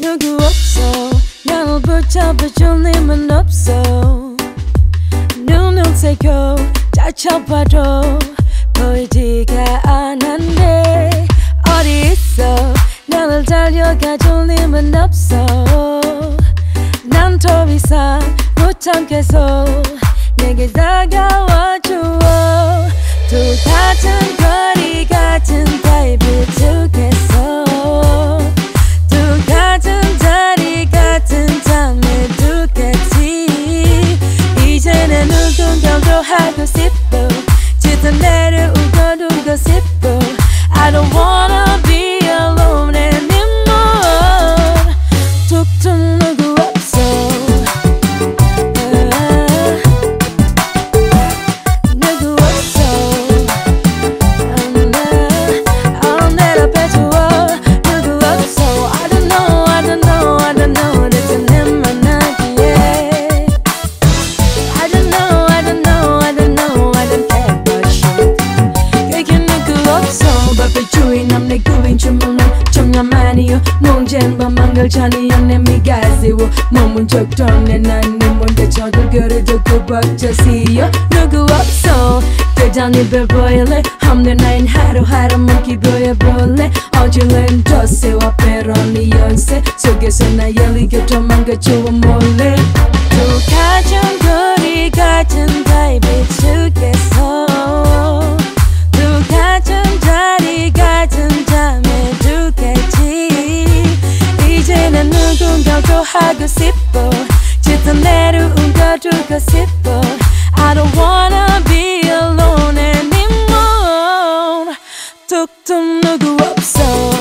누구 없어? 나를 붙잡아줄 님은 없어. 눈을 새고 쫓아봐도 보이지가 않았네 어디 있어? 나를 달려가줄 님은 없어. 난 더 이상 못 참겠어 내게 다가와줘 또 같은 nga maniyo nongjemba mangalchani yanne migaziwo. Momun choktongne nanne monte chodal gore jokko bakchasiyo nugu up so te jani be boyle. Hamne nine haro haro monkey boy bole ojulen tosse wa peroni yonse. Sogesena yeli geto manga chuwa 짙은 내로 움켜주고 싶어 I don't wanna be alone anymore 툭툭 누구 없어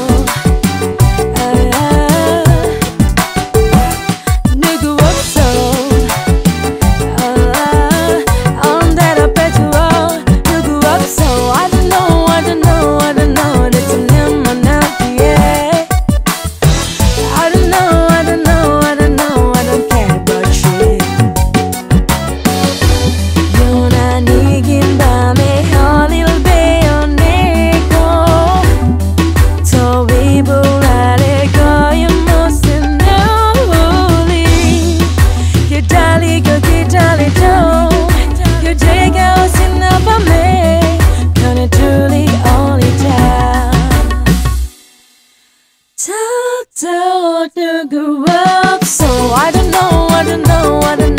Talk to the girl. So I don't know, I don't know, I don't know.